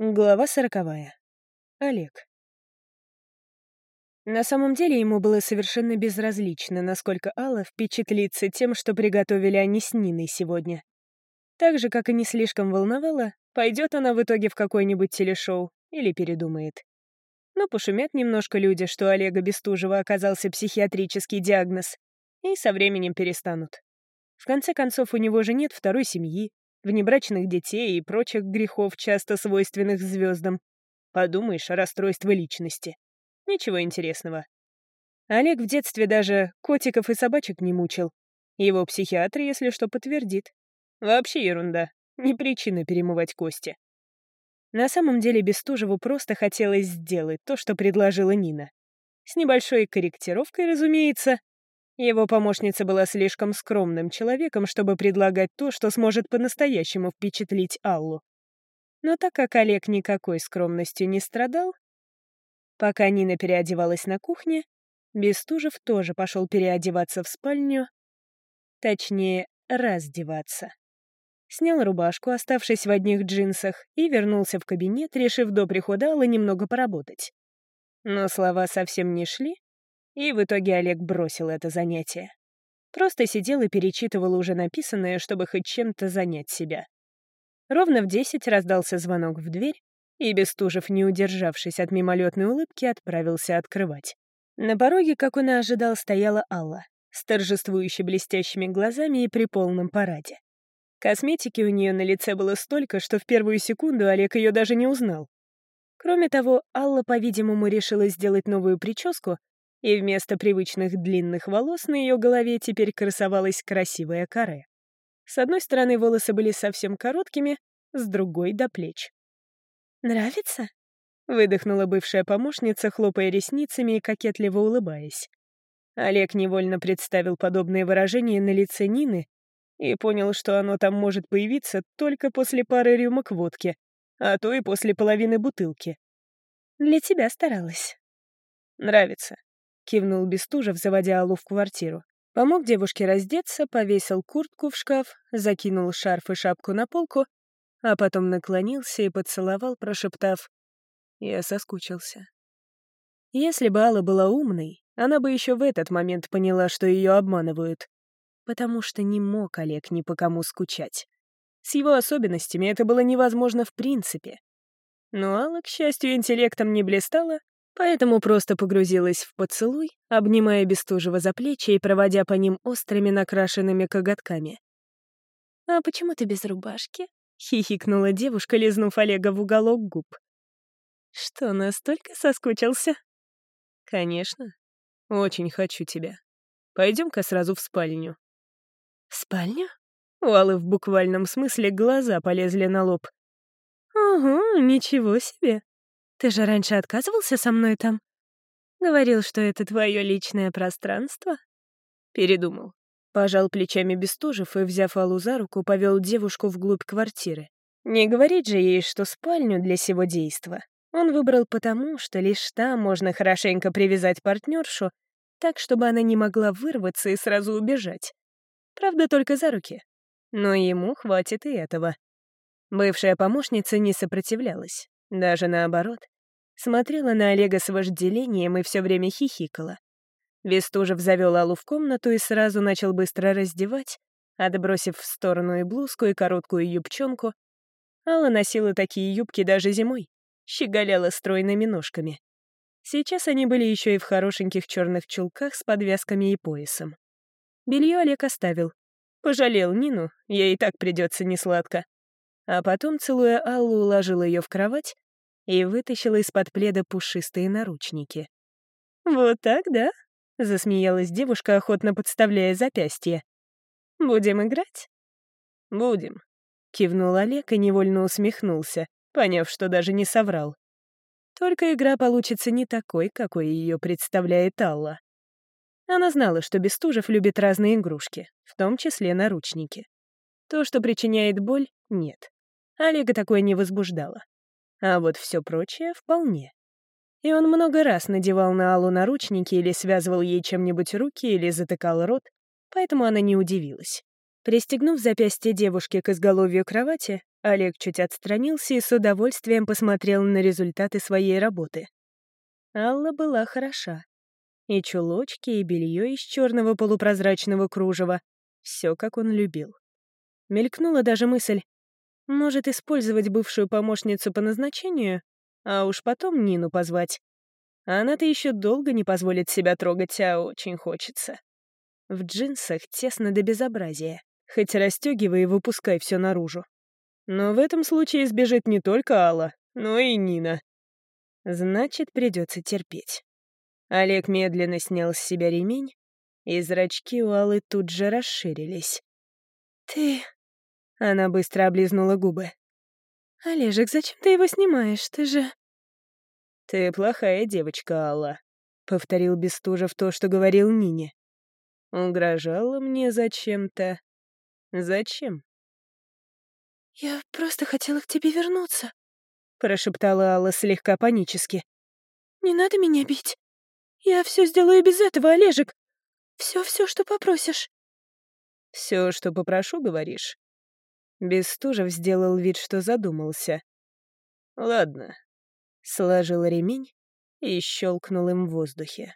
Глава сороковая. Олег. На самом деле ему было совершенно безразлично, насколько Алла впечатлится тем, что приготовили они с Ниной сегодня. Так же, как и не слишком волновало, пойдет она в итоге в какое-нибудь телешоу или передумает. Но пошумят немножко люди, что Олега Бестужева оказался психиатрический диагноз, и со временем перестанут. В конце концов, у него же нет второй семьи, внебрачных детей и прочих грехов, часто свойственных звездам. Подумаешь, расстройство личности. Ничего интересного. Олег в детстве даже котиков и собачек не мучил. Его психиатр, если что, подтвердит. Вообще ерунда. Не причина перемывать кости. На самом деле Бестужеву просто хотелось сделать то, что предложила Нина. С небольшой корректировкой, разумеется, его помощница была слишком скромным человеком, чтобы предлагать то, что сможет по-настоящему впечатлить Аллу. Но так как Олег никакой скромностью не страдал, пока Нина переодевалась на кухне, Бестужев тоже пошел переодеваться в спальню, точнее, раздеваться. Снял рубашку, оставшись в одних джинсах, и вернулся в кабинет, решив до прихода Аллы немного поработать. Но слова совсем не шли, и в итоге Олег бросил это занятие. Просто сидел и перечитывал уже написанное, чтобы хоть чем-то занять себя. Ровно в десять раздался звонок в дверь, и Бестужев, не удержавшись от мимолетной улыбки, отправился открывать. На пороге, как он и ожидал, стояла Алла, с торжествующе блестящими глазами и при полном параде. Косметики у нее на лице было столько, что в первую секунду Олег ее даже не узнал. Кроме того, Алла, по-видимому, решила сделать новую прическу, и вместо привычных длинных волос на ее голове теперь красовалась красивая каре. С одной стороны волосы были совсем короткими, с другой — до плеч. «Нравится?» — выдохнула бывшая помощница, хлопая ресницами и кокетливо улыбаясь. Олег невольно представил подобные выражения на лице Нины и понял, что оно там может появиться только после пары рюмок водки, а то и после половины бутылки. «Для тебя старалась». «Нравится», кивнул Бестужев, заводя Аллу в квартиру. Помог девушке раздеться, повесил куртку в шкаф, закинул шарф и шапку на полку, а потом наклонился и поцеловал, прошептав «Я соскучился». Если бы Алла была умной, она бы еще в этот момент поняла, что ее обманывают. Потому что не мог Олег ни по кому скучать. С его особенностями это было невозможно в принципе. Но Алла, к счастью, интеллектом не блистала поэтому просто погрузилась в поцелуй, обнимая Бестужева за плечи и проводя по ним острыми накрашенными коготками. «А почему ты без рубашки?» — хихикнула девушка, лизнув Олега в уголок губ. «Что, настолько соскучился?» «Конечно. Очень хочу тебя. Пойдем-ка сразу в спальню». «В спальню?» У Аллы в буквальном смысле глаза полезли на лоб. «Ого, ничего себе. Ты же раньше отказывался со мной там? Говорил, что это твое личное пространство? Передумал. Пожал плечами Бестужев и, взяв Аллу за руку, повел девушку вглубь квартиры. Не говорить же ей, что спальню для сего действа он выбрал потому, что лишь там можно хорошенько привязать партнершу, так, чтобы она не могла вырваться и сразу убежать. Правда, только за руки. Но ему хватит и этого. Бывшая помощница не сопротивлялась. Даже наоборот. Смотрела на Олега с вожделением и все время хихикала. Бестужев завел Аллу в комнату и сразу начал быстро раздевать, отбросив в сторону и блузку, и короткую юбчонку. Алла носила такие юбки даже зимой, щеголяла стройными ножками. Сейчас они были еще и в хорошеньких черных чулках с подвязками и поясом. Белье Олег оставил. Пожалел Нину, ей и так придется несладко а потом, целуя Аллу, уложил ее в кровать и вытащила из-под пледа пушистые наручники. «Вот так, да?» — засмеялась девушка, охотно подставляя запястье. «Будем играть?» «Будем», — кивнул Олег и невольно усмехнулся, поняв, что даже не соврал. Только игра получится не такой, какой ее представляет Алла. Она знала, что Бестужев любит разные игрушки, в том числе наручники. То, что причиняет боль, нет. Олега такое не возбуждало. А вот все прочее — вполне. И он много раз надевал на Аллу наручники или связывал ей чем-нибудь руки или затыкал рот, поэтому она не удивилась. Пристегнув запястье девушки к изголовью кровати, Олег чуть отстранился и с удовольствием посмотрел на результаты своей работы. Алла была хороша. И чулочки, и белье из черного полупрозрачного кружева. Все, как он любил. Мелькнула даже мысль. Может, использовать бывшую помощницу по назначению, а уж потом Нину позвать. Она-то еще долго не позволит себя трогать, а очень хочется. В джинсах тесно до безобразия. Хоть расстегивай и выпускай все наружу. Но в этом случае сбежит не только Алла, но и Нина. Значит, придется терпеть. Олег медленно снял с себя ремень, и зрачки у Аллы тут же расширились. «Ты...» — она быстро облизнула губы. «Олежек, зачем ты его снимаешь? Ты же...» «Ты плохая девочка, Алла», — повторил Бестужев то, что говорил Нине. «Угрожала мне зачем-то, «Зачем?» «Я просто хотела к тебе вернуться», — прошептала Алла слегка панически. «Не надо меня бить. Я все сделаю без этого, Олежек. Все-все, что попросишь». Все, что попрошу, говоришь?» Бестужев сделал вид, что задумался. «Ладно». Сложил ремень и щелкнул им в воздухе.